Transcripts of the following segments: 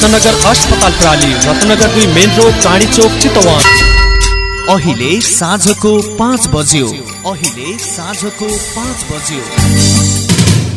रत्नगर अस्पताल प्राली रत्नगर दुई मेन रोड चाँडी चोक चितवन। अहिले साँझको पाँच बज्यो। अहिले साँझको पाँच बज्यो।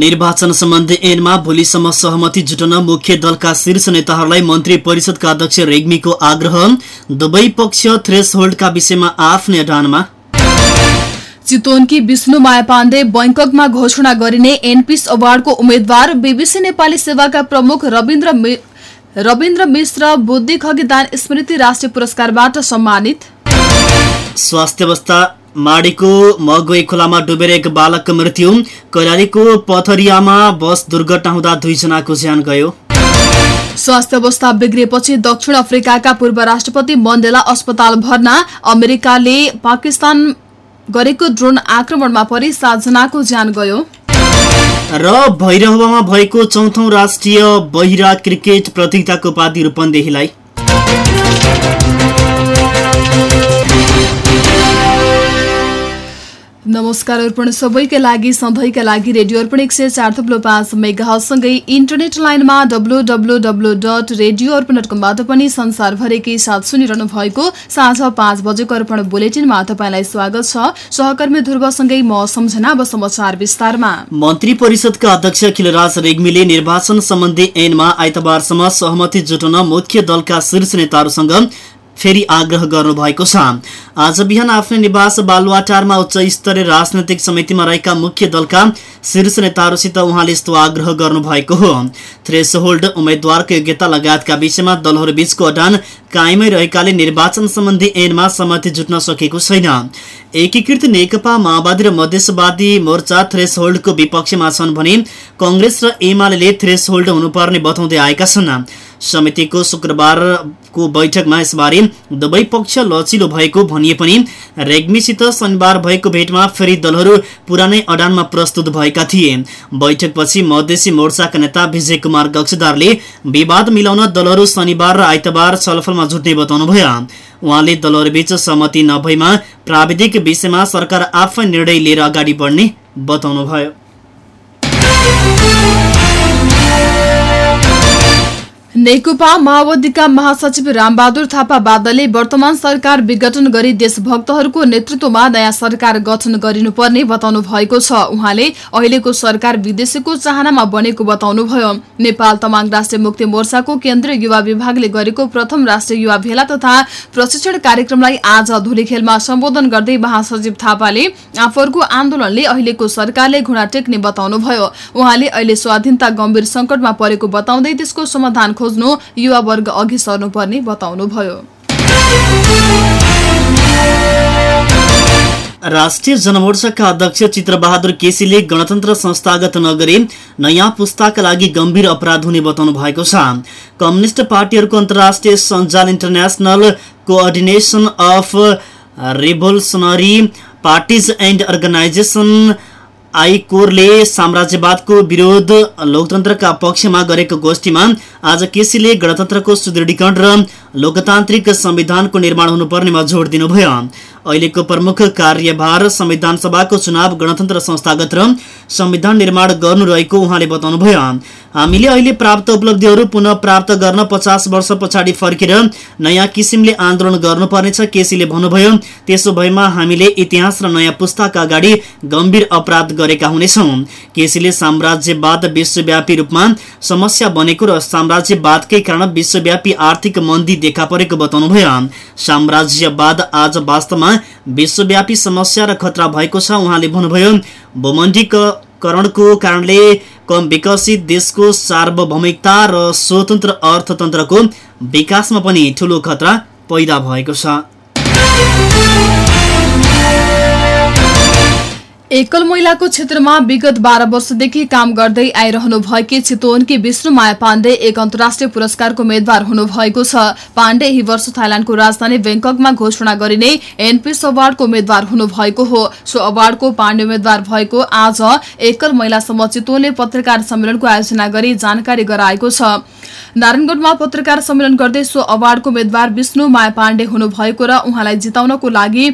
निर्वाचन सम्बन्धी ऐनमा भोलिसम्म सहमति जुटाउन मुख्य दलका शीर्ष नेताहरूलाई मन्त्री परिषदका अध्यक्ष रेग्मीको आग्रह। दुवै पक्ष थ्रेस होल्डका विषयमा आफ्नै अडानमा। चितवनकी विष्णु माया पाण्डे बैङ्ककमा घोषणा गरिने एनपिस अवार्डको उम्मेद्वार बीबीसी नेपाली सेवाका प्रमुख रविन्द्र मि- रविन्द्र मिश्र बुद्धि खगिदान स्मृति राष्ट्रिय पुरस्कारबाट सम्मानित। स्वास्थ्य अवस्था माडीको मगोई खोलामा डुबेर एक बालकको मृत्यु। कैलालीको पथरियामा बस दुर्घटना हुँदा दुईजनाको ज्यान गयो। स्वास्थ्य अवस्था बिग्रिएपछि दक्षिण अफ्रिकाका पूर्व राष्ट्रपति मण्डेला अस्पताल भर्ना। अमेरिकाले पाकिस्तान गरेको ड्रोन आक्रमणमा परि सातजनाको ज्यान गयो। र भैरहवामा भएको चौथौं राष्ट्रिय बहिरा क्रिकेट प्रतियोगिताको उपाधि रूपन्देहीलाई। नमस्कार अर्पण सबैका लागि सधैँका लागि रेडियो अर्पण एक सय चार थप्लो पाँच मेगासँगै इन्टरनेट लाइनमा W W W dot radio Arpan dot कमबाट पनि संसारभरिकै साथ सुनिरहनु भएको साँझ पाँच बजेको अर्पण बुलेटिनमा तपाईँलाई स्वागत छ। सहकर्मी ध्रुवसँगै म सम्झना अब समाचार विस्तारमा। मन्त्री परिषदका अध्यक्ष खिलराज रेग्मीले निर्वाचन सम्बन्धी ऐनमा आइतबारसम्म सहमति जुटाउन मुख्य दलका शीर्ष नेताहरूसँग फेरि आग्रह गर्नु भएको छ। आज बिहान आफ्नो निवास बालुवाटारमा उच्च स्तरीय राजनैतिक समितिमा रहेका मुख्य दलका शीर्ष नेताहरूसित उहाँले यस्तो आग्रह गर्नु भएको हो। थ्रेस होल्ड उम्मेद्वारको योग्यता लगायतका विषयमा दलहरू बीचको अडान कायमै रहेकाले निर्वाचन सम्बन्धी ऐनमा सहमति जुट्न सकेको छैन। एकीकृत नेकपा माओवादी र मधेसवादी मोर्चा थ्रेस होल्डको विपक्षमा छन् भने कङ्ग्रेस र एमाले थ्रेस होल्ड हुनुपर्ने बताउँदै आएका छन्। समितिको शुक्रबारको बैठकमा यसबारे दुवै पक्ष लचिलो भएको भनिए पनि रेग्मीसित शनिबार भएको भेटमा फेरि दलहरू पुरानै अडानमा प्रस्तुत भएका थिए। बैठकपछि मधेसी मोर्चाका नेता विजय कुमार गक्षदारले विवाद मिलाउन दलहरू शनिबार र आइतबार छलफलमा जुट्ने बताउनुभयो। उहाँले दलहरूबीच सहमति नभएमा प्राविधिक विषयमा सरकार आफै निर्णय लिएर अगाडि बढ्ने बताउनुभयो। नेकपा माओवादीका महासचिव रामबहादुर थापा बादलले वर्तमान सरकार विघटन गरी देशभक्तहरूको नेतृत्वमा नयाँ सरकार गठन गरिनुपर्ने बताउनु भएको छ। उहाँले अहिलेको सरकार विदेशीको चाहनामा बनेको बताउनुभयो। नेपाल तमाङ राष्ट्रिय मुक्ति मोर्चाको केन्द्रीय युवा विभागले गरेको प्रथम राष्ट्रिय युवा भेला तथा प्रशिक्षण कार्यक्रमलाई आज धुलीखेलमा सम्बोधन गर्दै महासचिव थापाले आफूहरूको आन्दोलनले अहिलेको सरकारले घुँडा टेक्ने बताउनुभयो। उहाँले अहिले स्वाधीनता गम्भीर संकटमा परेको बताउँदै त्यसको समाधान खोज्नु युवा वर्ग अघि सर्नुपर्ने बताउनुभयो। राष्ट्रिय जनमोर्चाका अध्यक्ष चित्रबहादुर केसीले गणतन्त्र संस्थागत नगरी नयाँ पुस्ताका लागि गम्भीर अपराध हुने बताउनु भएको छ। कम्युनिस्ट पार्टीहरूको अन्तर्राष्ट्रिय सञ्जाल international coordination of revolutionary parties and organisation आइकोरले साम्राज्यवादको विरोध लोकतन्त्रका पक्षमा गरेको गोष्ठीमा आज केसीले गणतन्त्रको सुदृढीकरण र लोकतान्त्रिक संविधानको निर्माण हुनुपर्नेमा जोड दिनुभयो। अहिलेको प्रमुख कार्यभार संविधान सभाको चुनाव गणतन्त्र संस्थागत र संविधान निर्माण गर्नु रहेको उहाँले बताउनुभयो। हामीले अहिले प्राप्त उपलब्धिहरू पुनः प्राप्त गर्न पचास वर्ष पछाडि फर्केर नयाँ किसिमले आन्दोलन गर्नुपर्नेछ केसीले भन्नुभयो। त्यसो भएमा हामीले इतिहास र नयाँ पुस्ताका अगाडि गम्भीर अपराध गरेका हुनेछौँ। केसीले साम्राज्यवाद विश्वव्यापी रूपमा समस्या बनेको र साम्राज्यवादकै कारण विश्वव्यापी आर्थिक मन्दी देखा परेको बताउनुभयो साम्राज्यवाद आज वास्तवमा विश्वव्यापी समस्या र खतरा भएको छ उहाँले भन्नुभयो। भूमण्डीकरणको कारणले कम विकसित देशको सार्वभौमिकता र स्वतन्त्र अर्थतन्त्रको विकासमा पनि ठूलो खतरा पैदा भएको छ। एकल महिलाको क्षेत्रमा विगत बाह्र वर्षदेखि काम गर्दै आइरहनु भएकी चितवनकी विष्णु माया पाण्डे एक अन्तर्राष्ट्रिय पुरस्कारको उम्मेद्वार हुनुभएको छ। पाण्डे यही वर्ष थाइल्याण्डको राजधानी ब्याङ्ककमा घोषणा गरिने एनपिएस अवार्डको उम्मेद्वार हुनुभएको हो। सो अवार्डको पाण्डे उम्मेद्वार भएको आज एकल महिलासम्म चितवनले पत्रकार सम्मेलनको आयोजना गरी जानकारी गराएको छ। नारायणगढमा पत्रकार सम्मेलन गर्दै सो अवार्डको उम्मेद्वार विष्णु माया पाण्डे हुनुभएको र उहाँलाई जिताउनको लागि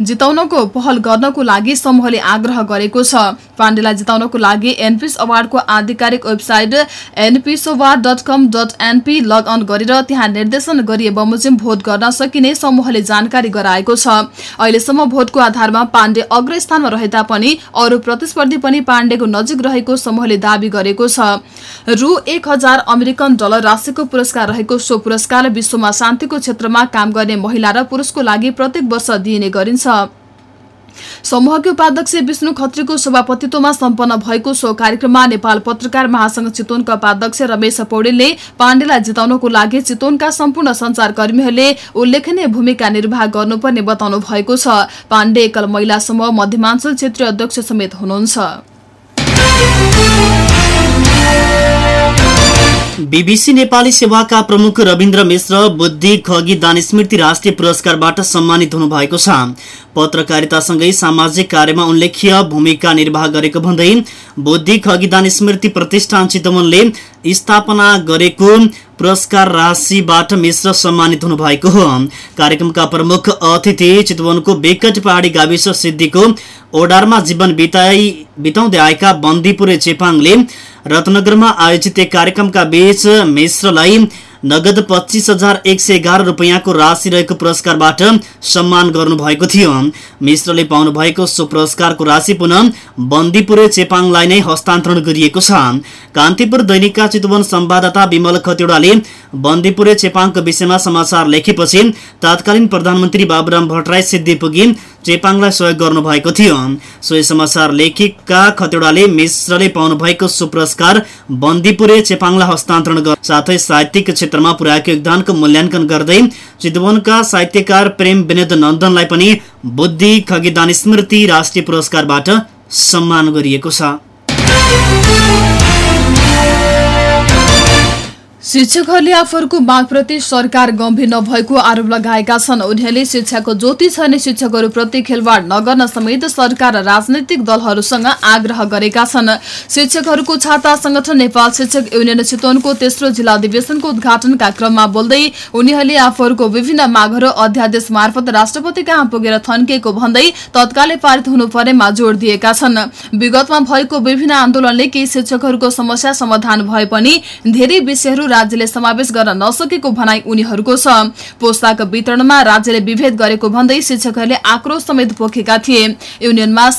जिताउनको पहल गर्नको लागि समूहले आग्रह गरेको छ। पाण्डेलाई जिताउनको लागि एनपिस अवार्डको आधिकारिक website एनपिस dot com dot NP log on गरेर त्यहाँ निर्देशन गरिए बमोजिम भोट गर्न सकिने समूहले जानकारी गराएको छ। अहिलेसम्म भोटको आधारमा पाण्डे अग्र स्थानमा रहे तापनि अरू प्रतिस्पर्धी पनि पाण्डेको नजिक रहेको समूहले दावी गरेको छ। रु एक हजार अमेरिकन डलर राशिको पुरस्कार रहेको सो पुरस्कार विश्वमा शान्तिको क्षेत्रमा काम गर्ने महिला र पुरुषको लागि प्रत्येक वर्ष दिइने गरिन्छ। समूहका उपाध्यक्ष विष्णु खत्रीको सभापतित्वमा सम्पन्न भएको सो कार्यक्रममा नेपाल पत्रकार महासंघ चितवनका उपाध्यक्ष रमेश पौडेलले पाण्डेलाई जिताउनको लागि चितवनका सम्पूर्ण संचारकर्मीहरूले उल्लेखनीय भूमिका निर्वाह गर्नुपर्ने बताउनु भएको छ। पाण्डे एकल महिला समूह मध्यमाञ्चल क्षेत्रीय अध्यक्ष समेत हुनुहुन्छ। बीबीसी नेपाली सेवाका प्रमुख रविन्द्र मिश्र बुद्धि खगी दान स्मृति राष्ट्रिय पुरस्कारबाट सम्मानित हुनुभएको छ। पत्रकारितासँगै सामाजिक कार्यमा उल्लेख्य भूमिका निर्वाह गरेको भन्दै बुद्धि खगिदान स्मृति प्रतिष्ठान चितवनले स्थापना गरेको पुरस्कार राशिबाट मिश्र सम्मानित हुनुभएको हो। कार्यक्रमका प्रमुख अतिथि चितवनको बेकट पहाडी गाविस सिद्धिको ओडारमा जीवन बिताई बिताउँदै आएका बन्दीपुरे चेपाङले रत्नगरमा आयोजित एक कार्यक्रमका बीच मिश्रलाई नगद पच्चिस हजार एक सय एघार रुपियाँको राशि रहेको पुरस्कारबाट सम्मान गर्नुभएको थियो। मिश्रले पाउनु भएको सो पुरस्कारको राशि पुनः बन्दीपुरे चेपाङलाई नै हस्तान्तरण गरिएको छ। कान्तिपुर दैनिकका चितवन संवाददाता विमल खतिवड़ाले बन्दीपुरे चेपाङको विषयमा समाचार लेखेपछि तत्कालीन प्रधानमन्त्री बाबुराम भट्टराई सिद्धि पुगी चेपाङलाई सहयोग गर्नुभएको थियो। सोही समाचार लेखिका खतिवड़ाले मिश्रले पाउनु भएको सो पुरस्कार बन्दीपुरे चेपाङलाई हस्तान्तरण गर साथै साहित्यिक क्षेत्रमा पुर्याएको योगदानको मूल्याङ्कन गर्दै चितवनका साहित्यकार प्रेम विनोद नन्दनलाई पनि बुद्धि खगिदान स्मृति राष्ट्रिय पुरस्कारबाट सम्मान गरिएको छ। शिक्षकहरूले आफूहरूको मागप्रति सरकार गम्भीर नभएको आरोप लगाएका छन्। उनीहरूले शिक्षाको ज्योति छैन शिक्षकहरूप्रति खेलवाड नगर्न समेत सरकार र राजनैतिक दलहरूसँग आग्रह गरेका छन्। शिक्षकहरूको छाता संगठन नेपाल शिक्षक युनियन चितवनको तेस्रो जिल्ला अधिवेशनको उद्घाटनका क्रममा बोल्दै उनीहरूले आफूहरूको विभिन्न मागहरू अध्यादेश मार्फत राष्ट्रपति कहाँ पुगेर थन्किएको भन्दै तत्कालै पारित हुनुपर्नेमा जोड़ दिएका छन्। विगतमा भएको विभिन्न आन्दोलनले केही शिक्षकहरूको समस्या समाधान भए पनि धेरै विषयहरू राज्यले समावेश गर्न नसकेको भनाई उनीहरूको छ। पुस्तक वितरणमा राज्यले विभेद गरेको भन्दै शिक्षकहरूले आक्रोश समेत पोखेका थिए। युनियनमा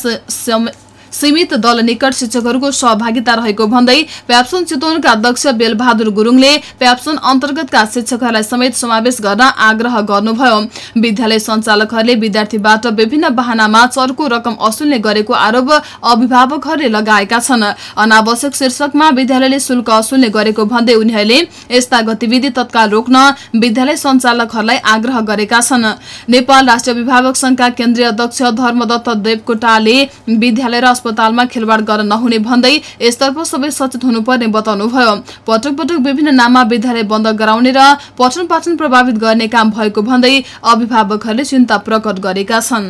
सीमित दल निकट शिक्षकहरूको सहभागिता रहेको भन्दै प्याप्सन चितवनका अध्यक्ष बेलबहादुर गुरुङले प्याप्सन अन्तर्गतका शिक्षकहरूलाई समेत समावेश गर्न आग्रह गर्नुभयो। विद्यालय सञ्चालकहरूले विद्यार्थीबाट विभिन्न बहानामा चर्को रकम असुल्ने गरेको आरोप अभिभावकहरूले लगाएका छन्। अनावश्यक शीर्षकमा विद्यालयले शुल्क असुल्ने गरेको भन्दै उनीहरूले यस्ता गतिविधि तत्काल रोक्न विद्यालय सञ्चालकहरूलाई आग्रह गरेका छन्। नेपाल राष्ट्रिय अभिभावक संघका केन्द्रीय अध्यक्ष धर्मदत्त देवकोटाले विद्यालय र अस्पतालमा खेलवाड गर्न नहुने भन्दै यसतर्फ सबै सचेत हुनुपर्ने बताउनुभयो। पटक पटक विभिन्न नाममा विद्यालय बन्द गराउने र पठन पाठन प्रभावित गर्ने काम भएको भन्दै अभिभावकहरूले चिन्ता प्रकट गरेका छन्।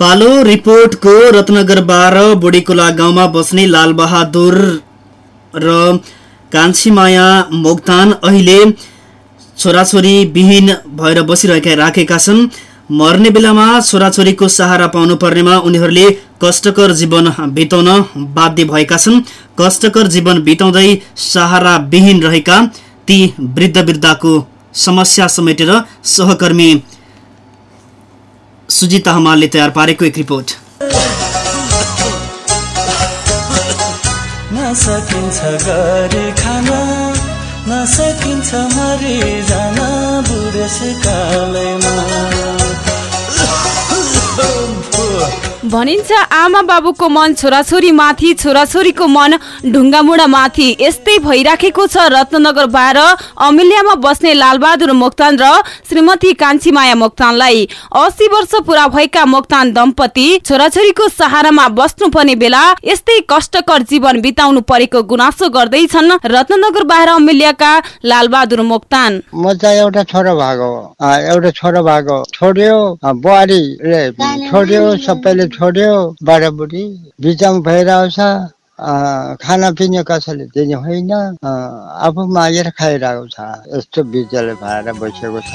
पालो रिपोर्टको रत्नगर बाह्र बुढीकोला गाउँमा बस्ने लालबहादुर र कान्छीमाया मोक्तान अहिले छोराछोरी विहीन भएर बसिरहेका राखेका छन्। मर्ने बेलामा छोराछोरीको सहारा पाउनु पर्नेमा उनीहरूले कष्टकर जीवन बिताउन बाध्य भएका छन्। कष्टकर जीवन बिताउँदै सहारा विहीन रहेका ती वृद्ध वृद्धाको समस्या समेटेर सहकर्मी सुजिता हमालले तयार पारेको एक रिपोर्ट। बुढेसकालैमा। भनिन्छ आमा बाबुको मन छोराछोरी माथि छोराछोरीको मन ढुङ्गामुढा माथि यस्तै भइराखेको छ रत्नगर बाह्र अमिल्यामा बस्ने लालबहादुर मोक्तान र श्रीमती कान्छीमाया मोक्तानलाई। अस्सी वर्ष पुरा भएका मोक्तान दम्पति छोराछोरीको सहारामा बस्नुपर्ने बेला यस्तै कष्टकर जीवन बिताउनु परेको गुनासो गर्दैछन् रत्नगर बाह्र अमिल्याका लालबहादुर मोक्तान। म चाहिँ एउटा छोरो भएको एउटा छोरो भएको छोड्यो बुहारीले छोड्यो सबैले छोड्यो बाह्रबुढी बिचमा भइरहेको छ अँ, खाना पिउने कसैले दिने होइन। आफू मागेर खाइरहेको छ यस्तो बिजले भएर बसेको छ।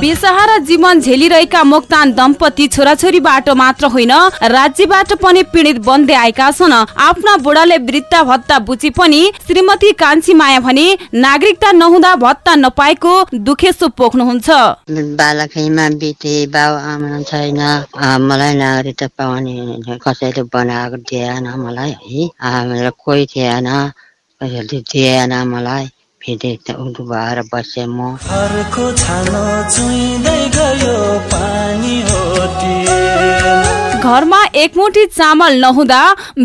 बेसहारा जीवन झेलिरहेका मोक्तान दम्पति छोराछोरीबाट मात्र होइन राज्यबाट पनि पीडित बन्दै आएका छन्। आफ्ना बुढाले वृद्ध भत्ता बुझे पनि श्रीमती कान्छी माया भने नागरिकता नहुँदा भत्ता नपाएको दुखेसो पोख्नुहुन्छ। बालकैमा बिते बाउ आमा छैन मलाई नागरिकता पाउने कसैले बनाएको दिएन मलाई है? कोही थिएन। कसैले दिएन मलाई फेरि उदु भएर बसेँ म घरमा एकमुठी चामल नहुँदा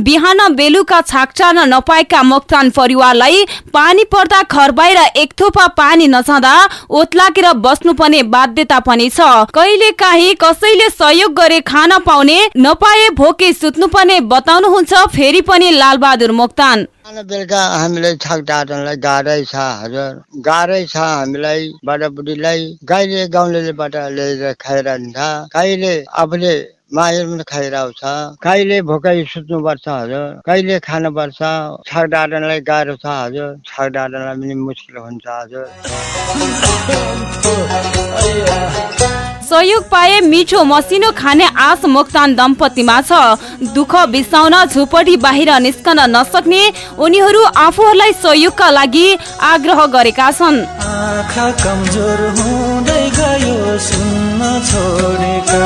बिहान बेलुका छाकटार्न नपाएका मोक्तान परिवारलाई पानी पर्दा घर बाहिर एक थोपा पानी नछाँदा ओत्लाकेर बस्नुपर्ने बाध्यता पनि छ। कहिले काहीँ कसैले सहयोग गरे खान पाउने नपाए भोके सुत्नुपर्ने बताउनुहुन्छ फेरि पनि लालबहादुर मोक्तान। बेलुका हामीलाई छाकटार्नलाई गाह्रै छ हजुर। गाह्रै छ हामीलाई बाटाबुढीलाई कहिले गाउँलेबाट ल्याएर खाइरहन्छ कहिले आफूले मागेर पनि खाइरहेको छ। कहिले भोकै सुत्नुपर्छ हजुर। कहिले खानुपर्छ छाकटार्नलाई गाह्रो छ हजुर। छाकटार्नलाई पनि मुस्किल हुन्छ हजुर। सहयोग पाए मिठो मसिनो खाने आश मोक्तान दम्पतिमा छ। दुःख बिसाउन झुपडी बाहिर निस्कन नसक्ने उनीहरू आफूहरूलाई सहयोगका लागि आग्रह गरेका छन्। आँखा कमजोर हुँदै गयो सुन्न छोडेका।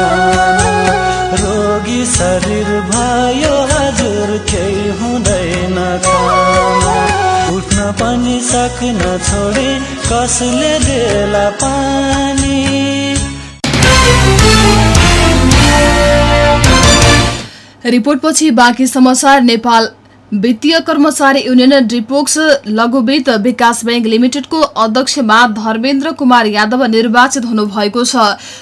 रोगी शरीर भयो हजुर केही हुँदैन। उठ्न पनि सक्न छोडे कसले देला पानी रिपोर्टपछि बाँकी समाचार नेपाल वित्तीय कर्मचारी युनियन डिपोक्स लघुवित्त विकास बैंक लिमिटेडको अध्यक्षमा धर्मेन्द्र कुमार यादव निर्वाचित हुनुभएको छ।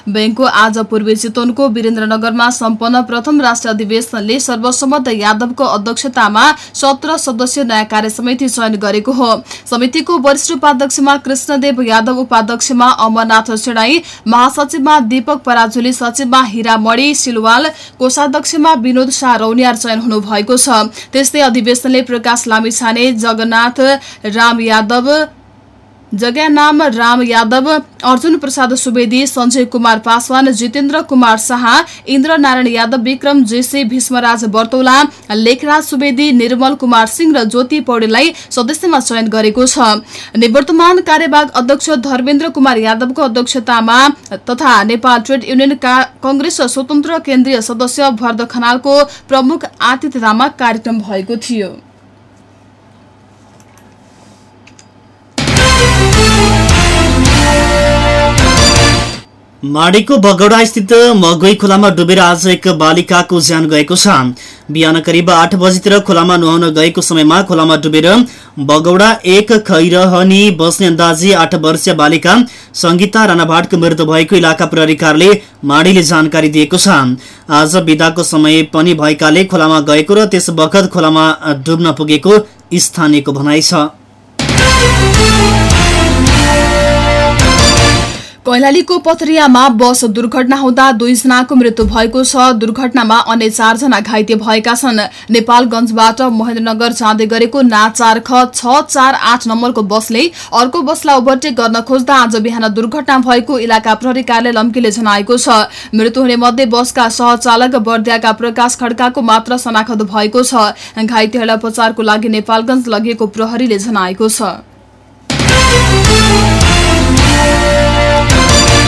बैंकको आज पूर्वी चितवनको वीरेन्द्रनगरमा सम्पन्न प्रथम राष्ट्रिय अधिवेशनले सर्वसम्मत यादवको अध्यक्षतामा सत्र सदस्यीय नयाँ कार्य समिति चयन गरेको हो। समितिको वरिष्ठ उपाध्यक्षमा कृष्णदेव यादव उपाध्यक्षमा अमरनाथ सेणाई महासचिवमा दीपक पराजुली सचिवमा हिरामणि सिलवाल कोषाध्यक्षमा विनोद शाह रौनियार चयन हुनुभएको छ। त्यस्तै अधिवेशनले प्रकाश लामिछाने जगन्नाथ राम यादव जग्गा नाम राम यादव अर्जुन प्रसाद सुवेदी सञ्जय कुमार पासवान जितेन्द्र कुमार शाह इन्द्र नारायण यादव विक्रम जेसे भीष्मराज बर्तौला लेखराज सुवेदी निर्मल कुमार सिंह र ज्योति पौडेललाई सदस्यमा चयन गरेको छ। निवर्तमान कार्यवाहक अध्यक्ष धर्मेन्द्र कुमार यादवको अध्यक्षतामा तथा नेपाल ट्रेड युनियन कंग्रेस स्वतन्त्र केन्द्रीय सदस्य भरद खनालको प्रमुख आतिथ्यतामा कार्यक्रम भएको थियो। माडीको बगौडा स्थित मगोई खोलामा डुबेर आज एक बालिकाको ज्यान गएको छ। बिहान करिब आठ बजीतिर खोलामा नुहाउन गएको समयमा खोलामा डुबेर बगौडा एक खैरहनी बस्ने अन्दाजी आठ वर्षीय बालिका संगीता राणाभाटको मृत्यु भएको इलाका प्रहरी कार्यालय माडीले जानकारी दिएको छ। आज बिदाको समय पनि भएकाले खोलामा गएको र त्यस बखत खोलामा डुब्न पुगेको स्थानीयको भनाइ छ। कैलालीको पथरियामा बस दुर्घटना हुँदा दुईजनाको मृत्यु भएको छ। दुर्घटनामा अन्य चारजना घाइते भएका छन्। नेपालगंजबाट महेन्द्रनगर जाँदै गरेको ना चार ख छ चार आठ नम्बरको बसले अर्को बसलाई ओभरटेक गर्न खोज्दा आज बिहान दुर्घटना भएको इलाका प्रहरी कार्यालय लम्कीले जनाएको छ। मृत्यु हुने मध्ये बसका सहचालक बर्दियाका प्रकाश खड्काको मात्र शनाखत भएको छ। घाइतेहरूलाई उपचारको लागि नेपालगंज लगिएको प्रहरीले जनाएको छ।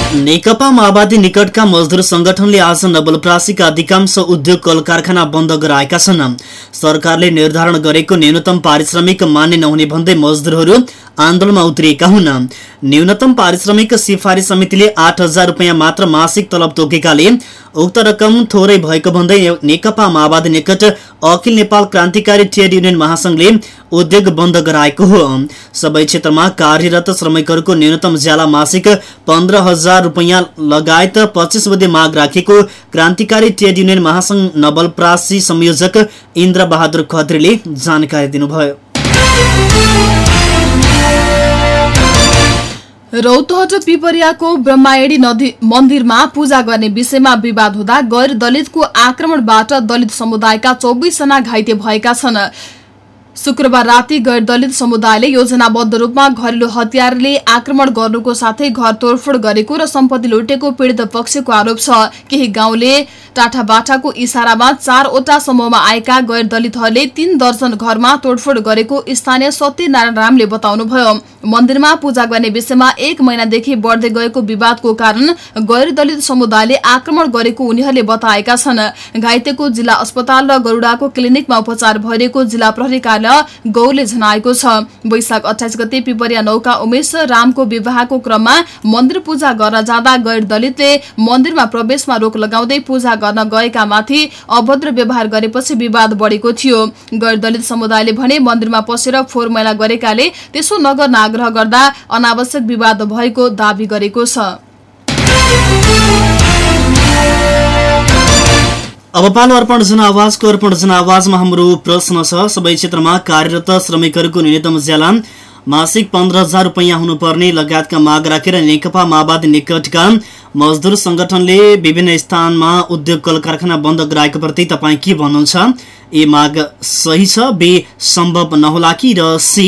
नेकपा माओवादी निकटका मजदुर संगठनले आज नवलप्रासीका अधिकांश उद्योग कल कारखाना बन्द गराएका छन्। सरकारले निर्धारण गरेको न्यूनतम पारिश्रमिक मान्य नहुने भन्दै मजदुरहरू आन्दोलनमा उत्रिएका हुन्। न्यूनतम पारिश्रमिक सिफारिस समितिले आठ हजार रुपियाँ मात्र मासिक तलब तोकेकाले उक्त रकम थोरै भएको भन्दै नेकपा माओवादी निकट अखिल नेपाल क्रान्तिकारी ट्रेड युनियन महासंघले उद्योग बन्द गराएको हो। सबै क्षेत्रमा कार्यरत श्रमिकहरूको न्यूनतम ज्याला मासिक पन्ध्र हजार रुपियाँ लगायत पच्चिस बुधे माग राखेको क्रान्तिकारी ट्रेड युनियन महासंघ नवलप्रासी संयोजक इन्द्र बहादुर खत्रीले जानकारी दिनुभयो। रौतहट पिपरियाको ब्रह्मायणी नदी मन्दिरमा पूजा गर्ने विषयमा विवाद हुँदा गैर दलितको आक्रमणबाट दलित समुदायका चौबिसजना घाइते भएका छन्। शुक्रबार राति गैर दलित समुदायले योजनाबद्ध रूपमा घरेलु हतियारले आक्रमण गर्नुको साथै घर तोडफोड गरेको र सम्पत्ति लुटेको पीडित पक्षको आरोप छ। केही गाउँले टाठाबाठाको इसारामा चारवटा समूहमा आएका गैर दलितहरूले तीन दर्जन घरमा तोडफोड गरेको स्थानीय सत्यनारायण रामले बताउनुभयो। मन्दिरमा पूजा गर्ने विषयमा एक महिनादेखि बढ्दै गएको विवादको कारण गैर दलित समुदायले आक्रमण गरेको उनीहरूले बताएका छन्। घाइतेको जिल्ला अस्पताल र गरुडाको क्लिनिकमा उपचार भइरहेको जिल्ला प्रहरी कार्यालय गौले जनाएको छ। वैशाख अठाइस गते पिपरिया नौका उमेश रामको विवाहको क्रममा मन्दिर पूजा गर्न जाँदा गैर दलितले मन्दिरमा प्रवेशमा रोक लगाउँदै पूजा गर्न गएका माथि अभद्र व्यवहार गरेपछि विवाद बढेको थियो। गैर दलित समुदायले भने मन्दिरमा पसेर फोहोर मैला गरेकाले त्यसो नगर्न आग्रह गर्दा अनावश्यक विवाद भएको दावी गरेको छ। अब पालो अर्पण जनआवाजको अर्पण जनआवाजमा हाम्रो प्रश्न छ। सबै क्षेत्रमा कार्यरत श्रमिकहरूको न्यूनतम ज्याला मासिक पन्ध्र हजार रुपियाँ हुनुपर्ने लगायतका माग राखेर नेकपा माओवादी निकटका मजदुर संगठनले विभिन्न स्थानमा उद्योग कल कारखाना बन्द गराएको प्रति तपाईँ के भन्नुहुन्छ? ए माग सही छ बे सम्भव नहोला कि र सी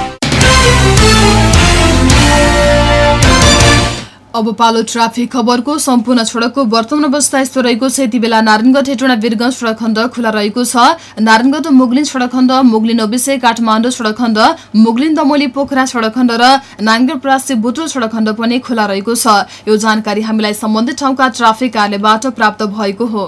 अब पालो ट्राफिक खबरको सम्पूर्ण सड़कको वर्तमान अवस्था यस्तो रहेको छ। यति बेला नारायणगढ हेटोडा वीरगंज सड़क खण्ड खुला रहेको छ। नारायणगढ मुगलिन सड़क खण्ड मुगलिन ओबिसे काठमाडौँ सड़क खण्ड मुगलिन दमोली पोखरा सड़क खण्ड र नारायणगढ प्रासी बुटोल सड़क खण्ड पनि खुला रहेको छ। यो जानकारी हामीलाई सम्बन्धित ठाउँका ट्राफिक कार्यालयबाट प्राप्त भएको हो।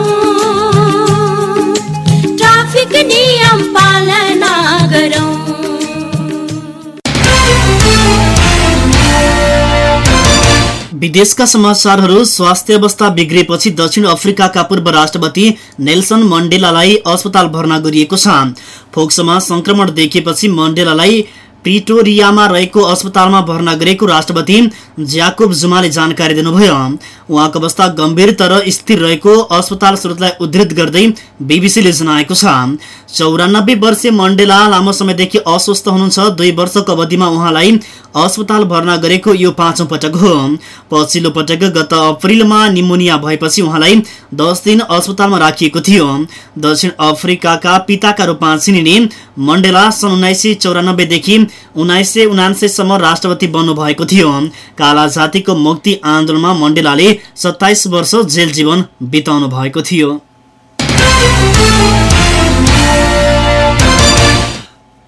विदेशका समाचारहरू स्वास्थ्य अवस्था बिग्रिएपछि दक्षिण अफ्रिकाका पूर्व राष्ट्रपति नेल्सन मण्डेलालाई अस्पताल भर्ना गरिएको छ। फोक्सोमा संक्रमण देखिएपछि मण्डेलालाई प्रिटोरियामा रहेको अस्पतालमा भर्ना गरेको राष्ट्रपति ज्याकोब जुमाले जानकारी दिनुभयो। उहाँको अवस्था गम्भीर तर स्थिर रहेको अस्पताल स्रोतलाई उद्धृत गर्दै बीबीसीले जनाएको छ। चौरानब्बे वर्षीय मण्डेला लामो समयदेखि अस्वस्थ हुनुहुन्छ। दुई वर्षको अवधिमा उहाँलाई अस्पताल भर्ना गरेको यो पाँचौं पटक हो। पछिल्लो पटक गत अप्रिलमा निमोनिया भएपछि उहाँलाई दस दिन अस्पतालमा राखिएको थियो। दक्षिण अफ्रिकाका पिताका रूपमा चिनिने मण्डेला सन् उन्नाइस सय चौरानब्बेदेखि उन्नाइस सय उनासम्म राष्ट्रपति बन्नु भएको थियो। काला जातिको मुक्ति आन्दोलनमा मण्डेलाले सत्ताइस वर्ष जेल जीवन बिताउनु भएको थियो।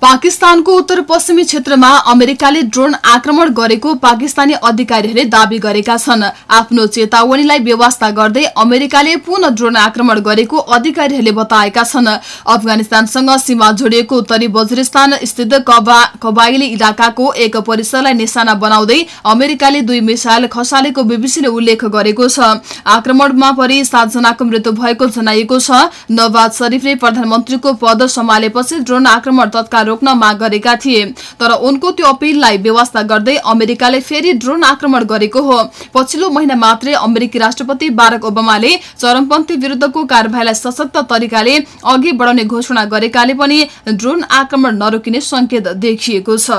पाकिस्तानको उत्तर पश्चिमी क्षेत्रमा अमेरिकाले ड्रोन आक्रमण गरेको पाकिस्तानी अधिकारीहरूले दावी गरेका छन्। आफ्नो चेतावनीलाई व्यवस्था गर्दै अमेरिकाले पुनः ड्रोन आक्रमण गरेको अधिकारीहरूले बताएका छन्। अफगानिस्तानसँग सीमा जोडिएको उत्तरी वज्रिस्तान स्थित कबा कबाइली इलाकाको एक परिसरलाई निशाना बनाउँदै अमेरिकाले दुई मिसाइल खसालेको बीबीसीले उल्लेख गरेको छ। आक्रमणमा परि सातजनाको मृत्यु भएको जनाइएको छ। नवाज शरीफले प्रधानमन्त्रीको पद सम्हालेपछि ड्रोन आक्रमण तत्काल रोक्न माग गरेका थिए। तर उनको त्यो अपिललाई व्यवस्था गर्दै अमेरिकाले फेरि ड्रोन आक्रमण गरेको हो। पछिल्लो महिना मात्रै अमेरिकी राष्ट्रपति बाराक ओबामाले चरमपन्थी विरुद्धको कार्यवाहीलाई सशक्त तरिकाले अघि बढाउने घोषणा गरेकाले पनि ड्रोन आक्रमण नरोकिने संकेत देखिएको छ।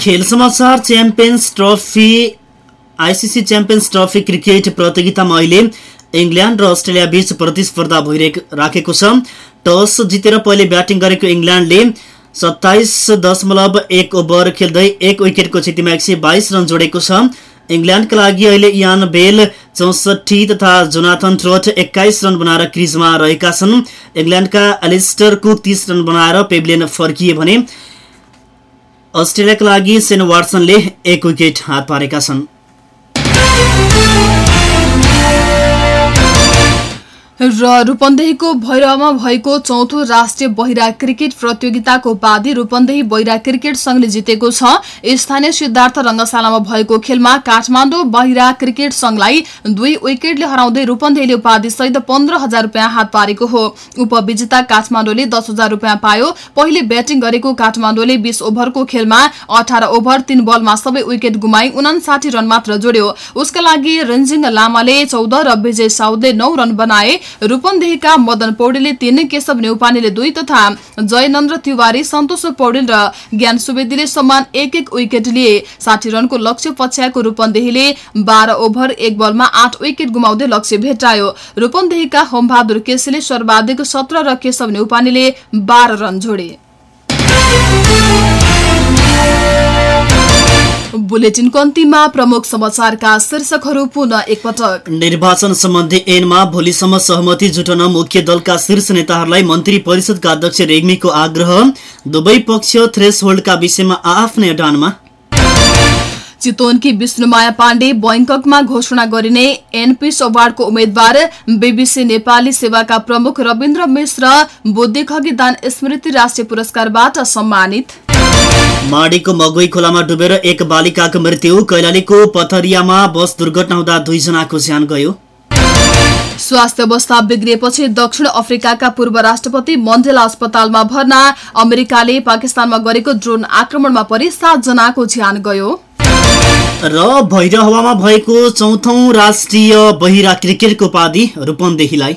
खेल समाचार champions trophy ICC champions trophy cricket प्रतियोगितामा अहिले इङ्ल्यान्ड र अस्ट्रेलिया बीच प्रतिस्पर्धा भइराखेको छ। टस जितेर पहिले ब्याटिङ गरेको इङ्ल्यान्डले सत्ताइस दशमलव एक ओभर खेल्दै एक विकेटको क्षतिमा एक सय बाइस रन जोडेको छ। इङ्ल्यान्डका लागि अहिले इयान बेल चौसठी तथा जोनाथन ट्रोट एक्काइस रन बनाएर क्रिजमा रहेका छन्। इङ्ल्यान्डका एलिस्टर कुक तीस रन बनाएर पेब्लेन फर्किए भने अस्ट्रेलियाका लागि सेन वाट्सनले एक विकेट हात पारेका छन्। र रूपन्देहीको भैरवमा भएको चौथो राष्ट्रिय बहिरा क्रिकेट प्रतियोगिताको उपाधि रूपन्देही बहिरा क्रिकेट संघले जितेको छ। स्थानीय सिद्धार्थ रंगशालामा भएको खेलमा काठमाडौँ बहिरा क्रिकेट संघलाई दुई विकेटले हराउँदै रूपन्देहीले उपाधि सहित पन्ध्र हजार रुपियाँ हात पारेको हो। उपविजेता काठमाडौँले दस हजार रुपियाँ पायो। पहिले ब्याटिङ गरेको काठमाडौँले बीस ओभरको खेलमा अठार ओभर तीन बलमा सबै विकेट गुमाई उनासाठी रन मात्र जोड्यो। उसका लागि रन्जिङ लामाले चौध र विजय साउदले नौ रन बनाए। रूपन्देहीका मदन पौडेलले तीन केशव नेउपानेले दुई तथा जयनन्द्र तिवारी सन्तोष पौडेल र ज्ञान सुवेदीले समान एक एक विकेट लिए। साठी रनको लक्ष्य पछ्याएको रूपन्देहीले बाह्र ओभर एक बलमा आठ विकेट गुमाउँदै लक्ष्य भेटायो रूपन्देहीका होमबहादुर केसीले सर्वाधिक सत्र र केशव नेउपानेले बाह्र रन जोडे। बुलेटिनको अन्तिममा प्रमुख समाचारका शीर्षकहरू पुनः एकपटक। निर्वाचन सम्बन्धी ऐनमा भोलिसम्म सहमति जुटाउन मुख्य दलका शीर्ष नेताहरूलाई मन्त्री परिषदका अध्यक्ष रेग्मीको आग्रह। दुवै पक्ष थ्रेस होल्डका विषयमा आफ्नै अडानमा। चितवनकी विष्णुमाया पाण्डे बैङ्ककमा घोषणा गरिने एनपीएस अवार्डको उम्मेद्वार बीबीसी नेपाली सेवाका प्रमुख रविन्द्र मिश्र बुद्धिखगी दान स्मृति राष्ट्रिय पुरस्कारबाट सम्मानित। माडीको मगुई खोलामा डुबेर एक बालिकाको मृत्यु। कैलालीको पथरियामा बस दुर्घटना हुँदा दुईजनाको ज्यान गयो। स्वास्थ्य अवस्था बिग्रिएपछि दक्षिण अफ्रिकाका पूर्व राष्ट्रपति मण्डेला अस्पतालमा भर्ना। अमेरिकाले पाकिस्तानमा गरेको ड्रोन आक्रमणमा परि सातजनाको ज्यान गयो। र भैरहवामा भएको चौथौ राष्ट्रिय बहिरा क्रिकेटको उपाधि रूपन्देहीलाई।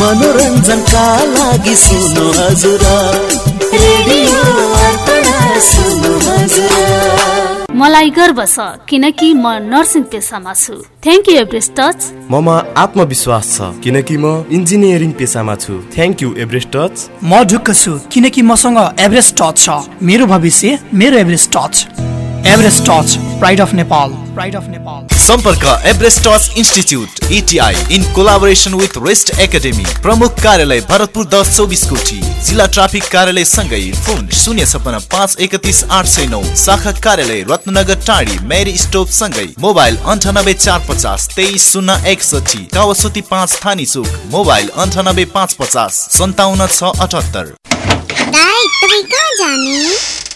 मनोरञ्जनका लागि सुन्नु हजुर मलाई गर्व छ किनकि म नर्सिङ पेसामा छु। थ्याङ्क यू एभरेस्ट टच ममा आत्मविश्वास छ किनकि म इन्जिनियरिङ पेसामा छु। थ्याङ्क यू एभरेस्ट टच म ढुक्क छु किनकि मसँग एभरेस्ट टच छ। मेरो भविष्य मेरो Everest touch Everest touch pride of Nepal pride of Nepal सम्पर्क Everest touch institute ETI in collaboration with rest academy प्रमुख कार्यालय भरतपुर दस चौबिस कोठी जिल्ला ट्राफिक कार्यालय सँगै फोन शून्य छपन्न पाँच एकतिस आठ सय नौ शाखा कार्यालय रत्नगर टाढी मेरी स्टोप सँगै मोबाइल अन्ठानब्बे चार पचास तेइस शून्य एकसठी कावसुती पाँच थानी चोक मोबाइल अन्ठानब्बे पाँच पचास सन्ताउन्न छ अठहत्तर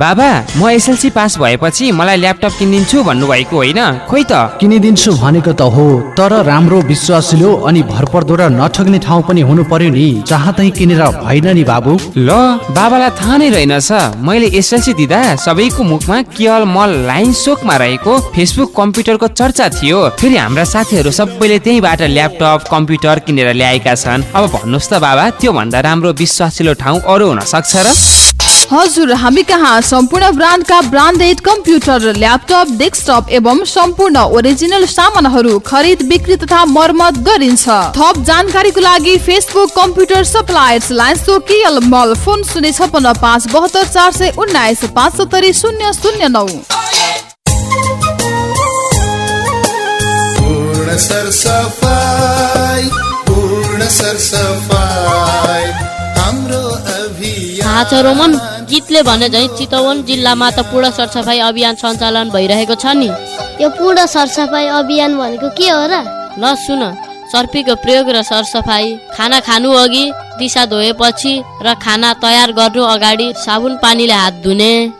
बाबा म एसएलसी पास भएपछि मलाई ल्यापटप किनिदिन्छु भन्नुभएको होइन। खोइ त। किनिदिन्छु भनेको त हो तर राम्रो विश्वासिलो अनि भरपर्दो र नठग्ने ठाउँ पनि हुनु पर्यो नि जहाँ तै किनेर भएन नि बाबु। ल बाबालाई थाहा नै रहेनछ। मैले एसएलसी दिँदा सबैको मुखमा केवल म लाइन सोकमा रहेको फेसबुक कम्प्युटरको चर्चा थियो। फेरि हाम्रा साथीहरू सबैले त्यहीँबाट ल्यापटप कम्प्युटर किनेर ल्याएका छन्। अब भन्नुहोस् त बाबा त्यो भन्दा राम्रो विश्वासिलो ठाउँ अरू हुन सक्छ र? हजुर हामी कहाँ? सम्पूर्ण ब्रान्डका ब्रान्डेड कम्प्युटर ल्यापटप डेस्कटप एवं सम्पूर्ण ओरिजिनल सामानहरू खरिद बिक्री तथा मर्मत गरिन्छ। थप जानकारीको लागि फेसबुक कम्प्युटर सप्लायर्स लाइन्सो केएल मल। फोन शून्य छपन्न पाँच बहत्तर चार सय उन्नाइस पाँच सत्तरी शून्य शून्य नौ। सरसफाई पूर्ण सरसफाई। अभियान थाहा छ रोमन गीतले भने झै चितवन जिल्लामा त पूर्ण सरसफाई अभियान सञ्चालन भइरहेको छ नि। यो पूर्ण सरसफाई अभियान भनेको के हो र? ल सुन सर्पीको प्रयोग र सरसफाई। खाना खानु अघि दिशा धोएपछि र खाना तयार गर्नु अगाडि साबुन पानीले हात धुने।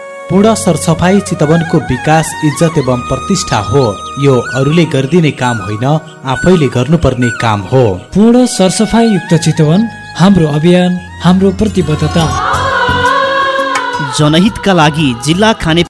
पूर्ण सरसफाई चितवनको विकास इज्जत एवं प्रतिष्ठा हो। यो अरूले गरिदिने काम होइन आफैले गर्नुपर्ने काम हो। पूर्ण सरसफाई युक्त चितवन हाम्रो अभियान हाम्रो प्रतिबद्धता। जनहितका लागि जिल्ला खाने